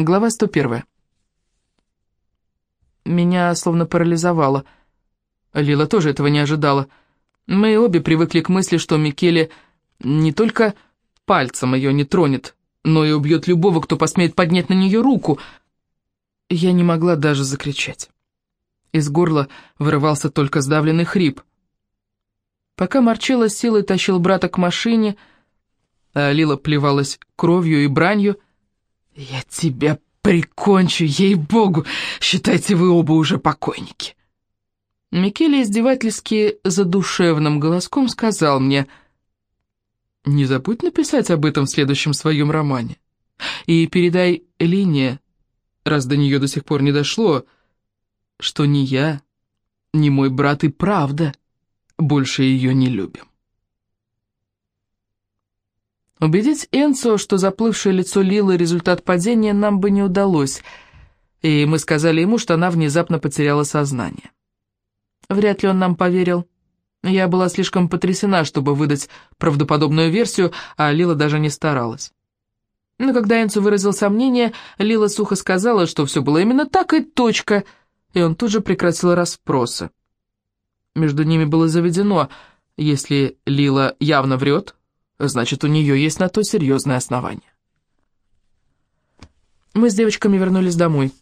Глава 101. Меня словно парализовало. Лила тоже этого не ожидала. Мы обе привыкли к мысли, что Микеле не только пальцем ее не тронет, но и убьет любого, кто посмеет поднять на нее руку. Я не могла даже закричать. Из горла вырывался только сдавленный хрип. Пока Марчелло силой тащил брата к машине, а Лила плевалась кровью и бранью, «Я тебя прикончу, ей-богу! Считайте, вы оба уже покойники!» Микеле издевательски задушевным голоском сказал мне, «Не забудь написать об этом в следующем своем романе. И передай Лине, раз до нее до сих пор не дошло, что ни я, ни мой брат и правда больше ее не любим». Убедить Энцо, что заплывшее лицо Лилы – результат падения, нам бы не удалось, и мы сказали ему, что она внезапно потеряла сознание. Вряд ли он нам поверил. Я была слишком потрясена, чтобы выдать правдоподобную версию, а Лила даже не старалась. Но когда Энцо выразил сомнение, Лила сухо сказала, что все было именно так и точка, и он тут же прекратил расспросы. Между ними было заведено, если Лила явно врет, Значит, у нее есть на то серьезное основание. Мы с девочками вернулись домой.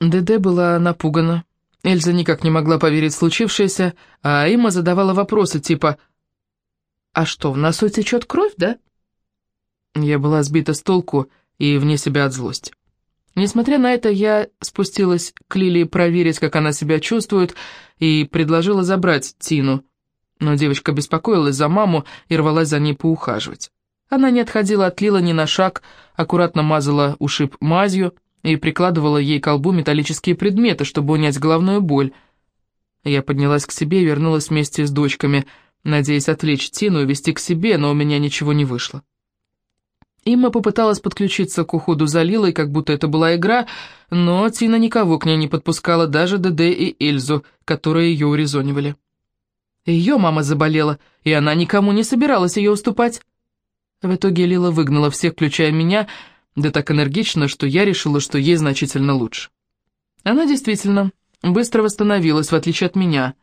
ДД была напугана. Эльза никак не могла поверить в случившееся, а Има задавала вопросы типа «А что, в носу течет кровь, да?» Я была сбита с толку и вне себя от злости. Несмотря на это, я спустилась к Лилии проверить, как она себя чувствует, и предложила забрать Тину, но девочка беспокоилась за маму и рвалась за ней поухаживать. Она не отходила от Лила ни на шаг, аккуратно мазала ушиб мазью и прикладывала ей к колбу металлические предметы, чтобы унять головную боль. Я поднялась к себе и вернулась вместе с дочками, надеясь отвлечь Тину и вести к себе, но у меня ничего не вышло. Имма попыталась подключиться к уходу за Лилой, как будто это была игра, но Тина никого к ней не подпускала, даже ДД и Эльзу, которые ее урезонивали. Ее мама заболела, и она никому не собиралась ее уступать. В итоге Лила выгнала всех, включая меня, да так энергично, что я решила, что ей значительно лучше. Она действительно быстро восстановилась, в отличие от меня.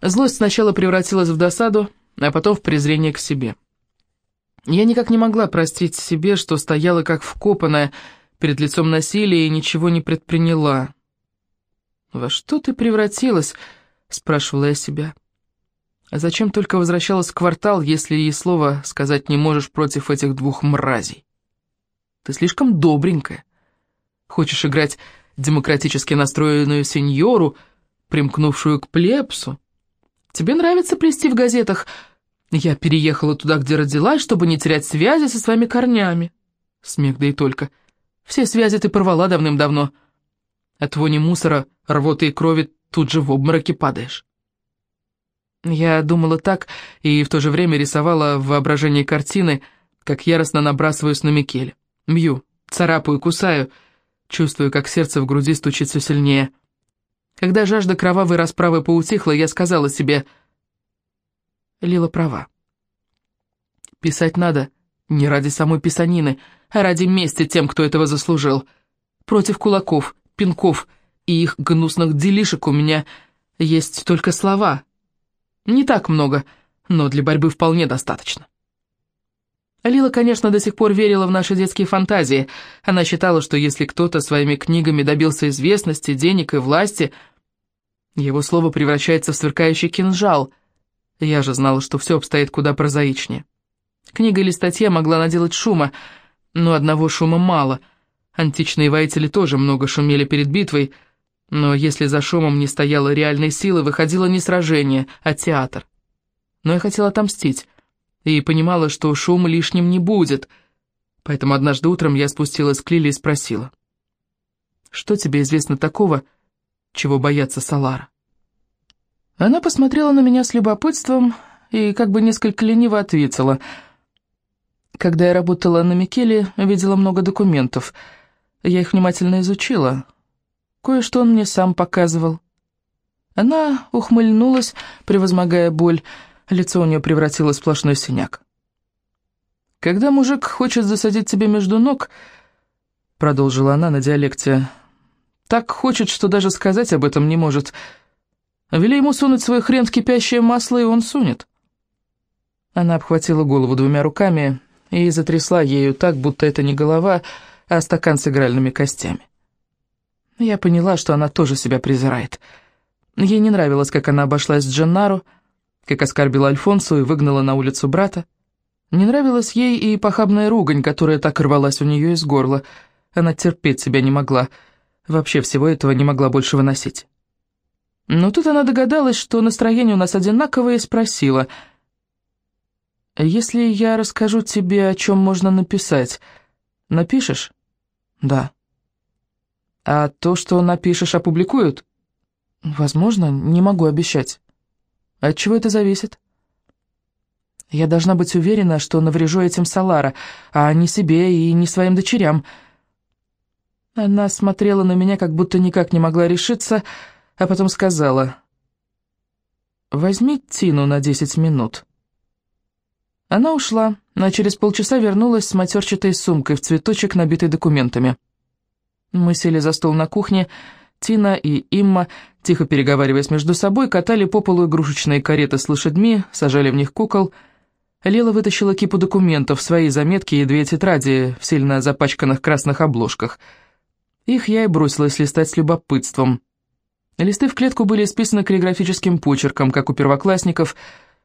Злость сначала превратилась в досаду, а потом в презрение к себе. Я никак не могла простить себе, что стояла как вкопанная перед лицом насилия и ничего не предприняла. «Во что ты превратилась?» Спрашивала я себя. А зачем только возвращалась в квартал, если и слова сказать не можешь против этих двух мразей? Ты слишком добренькая. Хочешь играть демократически настроенную сеньору, примкнувшую к плебсу? Тебе нравится плести в газетах «Я переехала туда, где родилась, чтобы не терять связи со своими корнями». Смех да и только. Все связи ты порвала давным-давно. От вони мусора, рвоты и крови тут же в обмороке падаешь. Я думала так и в то же время рисовала в воображении картины, как яростно набрасываюсь на Микель. Бью, царапаю, кусаю, чувствую, как сердце в груди стучит все сильнее. Когда жажда кровавой расправы поутихла, я сказала себе, Лила права. Писать надо не ради самой писанины, а ради мести тем, кто этого заслужил. Против кулаков, пинков и их гнусных делишек у меня есть только слова. Не так много, но для борьбы вполне достаточно. Лила, конечно, до сих пор верила в наши детские фантазии. Она считала, что если кто-то своими книгами добился известности, денег и власти, его слово превращается в сверкающий кинжал. Я же знала, что все обстоит куда прозаичнее. Книга или статья могла наделать шума, но одного шума мало. Античные воители тоже много шумели перед битвой, но если за шумом не стояла реальной силы, выходило не сражение, а театр. Но я хотела отомстить, и понимала, что шум лишним не будет, поэтому однажды утром я спустилась к Лиле и спросила. «Что тебе известно такого, чего боятся Салара?» Она посмотрела на меня с любопытством и как бы несколько лениво ответила. «Когда я работала на Микеле, видела много документов. Я их внимательно изучила, Кое-что он мне сам показывал. Она ухмыльнулась, превозмогая боль. Лицо у нее превратилось в сплошной синяк. Когда мужик хочет засадить тебе между ног, — продолжила она на диалекте. «Так хочет, что даже сказать об этом не может. Вели ему сунуть свой хрен в кипящее масло, и он сунет». Она обхватила голову двумя руками и затрясла ею так, будто это не голова, а стакан с игральными костями. Я поняла, что она тоже себя презирает. Ей не нравилось, как она обошлась с Дженнару, как оскорбила Альфонсу и выгнала на улицу брата. Не нравилась ей и похабная ругань, которая так рвалась у нее из горла. Она терпеть себя не могла, вообще всего этого не могла больше выносить. Но тут она догадалась, что настроение у нас одинаковое, и спросила, «Если я расскажу тебе, о чем можно написать, напишешь?» «Да». «А то, что напишешь, опубликуют?» «Возможно, не могу обещать». «От чего это зависит?» «Я должна быть уверена, что наврежу этим Салара, а не себе и не своим дочерям». Она смотрела на меня, как будто никак не могла решиться, а потом сказала, «Возьми Тину на десять минут». Она ушла, но через полчаса вернулась с матерчатой сумкой в цветочек, набитой документами. Мы сели за стол на кухне, Тина и Имма, тихо переговариваясь между собой, катали по полу игрушечные кареты с лошадьми, сажали в них кукол. Лела вытащила кипу документов, свои заметки и две тетради в сильно запачканных красных обложках. Их я и бросилась листать с любопытством. Листы в клетку были исписаны каллиграфическим почерком, как у первоклассников,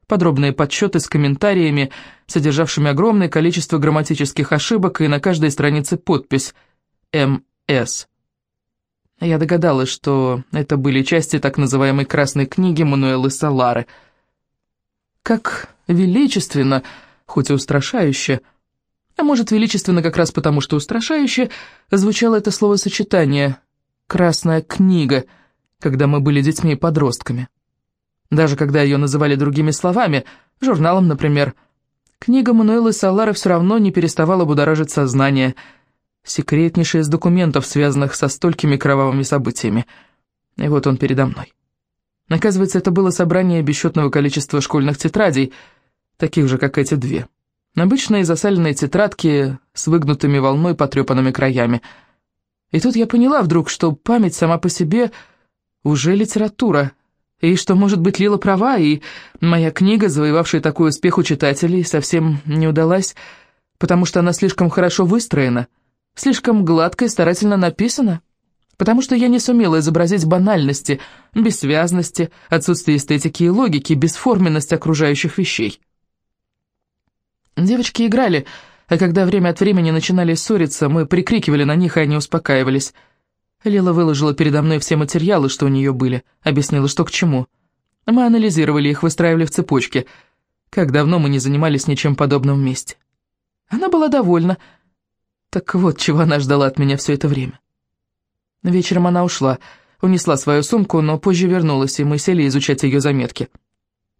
подробные подсчеты с комментариями, содержавшими огромное количество грамматических ошибок и на каждой странице подпись «М. С. Я догадалась, что это были части так называемой «Красной книги» Мануэлы Салары. Как величественно, хоть и устрашающе, а может, величественно как раз потому, что устрашающе, звучало это словосочетание «Красная книга», когда мы были детьми и подростками. Даже когда ее называли другими словами, журналом, например, книга Мануэлы Салары все равно не переставала будоражить сознание – секретнейший из документов, связанных со столькими кровавыми событиями. И вот он передо мной. Оказывается, это было собрание бесчетного количества школьных тетрадей, таких же, как эти две. Обычные засаленные тетрадки с выгнутыми волной потрепанными краями. И тут я поняла вдруг, что память сама по себе уже литература, и что, может быть, Лила права, и моя книга, завоевавшая такой успех у читателей, совсем не удалась, потому что она слишком хорошо выстроена — слишком гладко и старательно написано, потому что я не сумела изобразить банальности, бессвязности, отсутствие эстетики и логики, бесформенность окружающих вещей. Девочки играли, а когда время от времени начинали ссориться, мы прикрикивали на них, и они успокаивались. Лила выложила передо мной все материалы, что у нее были, объяснила, что к чему. Мы анализировали их, выстраивали в цепочке. Как давно мы не занимались ничем подобным вместе. Она была довольна, так вот, чего она ждала от меня все это время. Вечером она ушла, унесла свою сумку, но позже вернулась, и мы сели изучать ее заметки.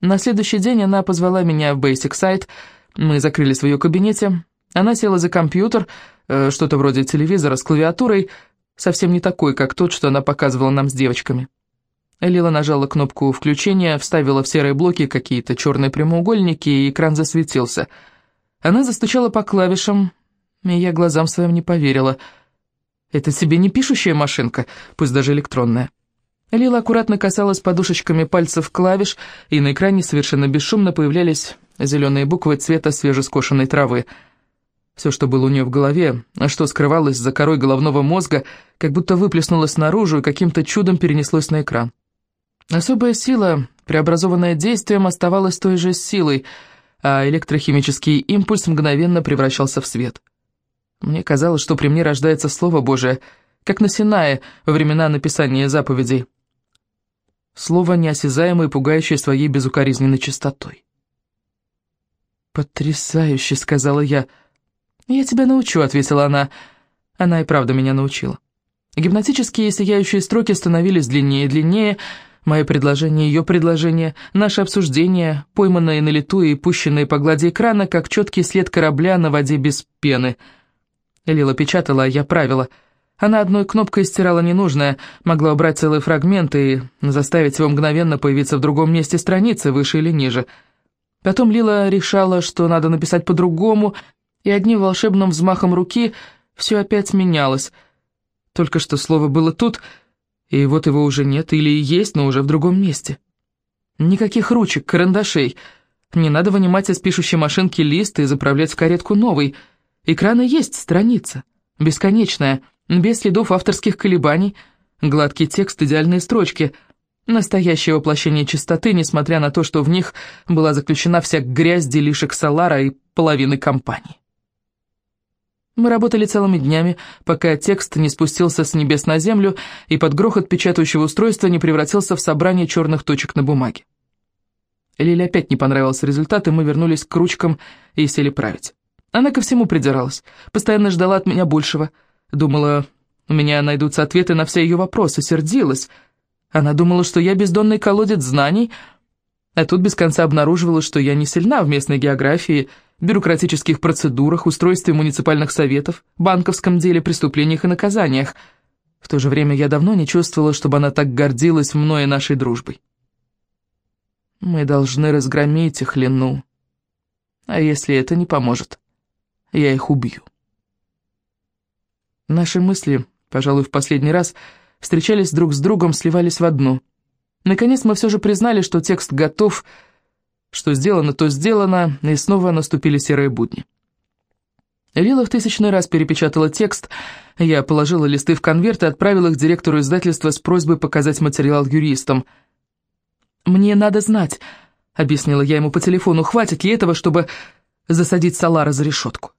На следующий день она позвала меня в Basic Site, мы закрылись в ее кабинете, она села за компьютер, э, что-то вроде телевизора с клавиатурой, совсем не такой, как тот, что она показывала нам с девочками. Лила нажала кнопку включения, вставила в серые блоки какие-то черные прямоугольники, и экран засветился. Она застучала по клавишам, и я глазам своим не поверила. Это тебе не пишущая машинка, пусть даже электронная. Лила аккуратно касалась подушечками пальцев клавиш, и на экране совершенно бесшумно появлялись зеленые буквы цвета свежескошенной травы. Все, что было у нее в голове, а что скрывалось за корой головного мозга, как будто выплеснулось наружу и каким-то чудом перенеслось на экран. Особая сила, преобразованная действием, оставалась той же силой, а электрохимический импульс мгновенно превращался в свет. Мне казалось, что при мне рождается Слово Божие, как на Синае во времена написания заповедей. Слово неосязаемое и пугающее своей безукоризненной чистотой. «Потрясающе», — сказала я. «Я тебя научу», — ответила она. Она и правда меня научила. Гипнотические сияющие строки становились длиннее и длиннее, Мое предложение, ее предложение, наше обсуждение, пойманные на лету и пущенные по глади экрана, как четкий след корабля на воде без пены — Лила печатала, а я правила. Она одной кнопкой стирала ненужное, могла убрать целый фрагмент и заставить его мгновенно появиться в другом месте страницы, выше или ниже. Потом Лила решала, что надо написать по-другому, и одним волшебным взмахом руки Все опять менялось. Только что слово было тут, и вот его уже нет, или есть, но уже в другом месте. Никаких ручек, карандашей. Не надо вынимать из пишущей машинки лист и заправлять в каретку новый. Экрана есть, страница. Бесконечная, без следов авторских колебаний. Гладкий текст, идеальные строчки. Настоящее воплощение чистоты, несмотря на то, что в них была заключена вся грязь делишек Салара и половины компании. Мы работали целыми днями, пока текст не спустился с небес на землю и под грохот печатающего устройства не превратился в собрание черных точек на бумаге. Лиле опять не понравился результат, и мы вернулись к ручкам и сели править. Она ко всему придиралась, постоянно ждала от меня большего. Думала, у меня найдутся ответы на все ее вопросы, сердилась. Она думала, что я бездонный колодец знаний, а тут без конца обнаруживала, что я не сильна в местной географии, бюрократических процедурах, устройстве муниципальных советов, банковском деле, преступлениях и наказаниях. В то же время я давно не чувствовала, чтобы она так гордилась мной и нашей дружбой. Мы должны разгромить их, Лену. А если это не поможет, я их убью. Наши мысли, пожалуй, в последний раз, встречались друг с другом, сливались в одну. Наконец мы все же признали, что текст готов, — что сделано, то сделано, и снова наступили серые будни. Лила в тысячный раз перепечатала текст, я положила листы в конверт и отправила их директору издательства с просьбой показать материал юристам. «Мне надо знать», — объяснила я ему по телефону, — «хватит ли этого, чтобы засадить Салара за решетку?»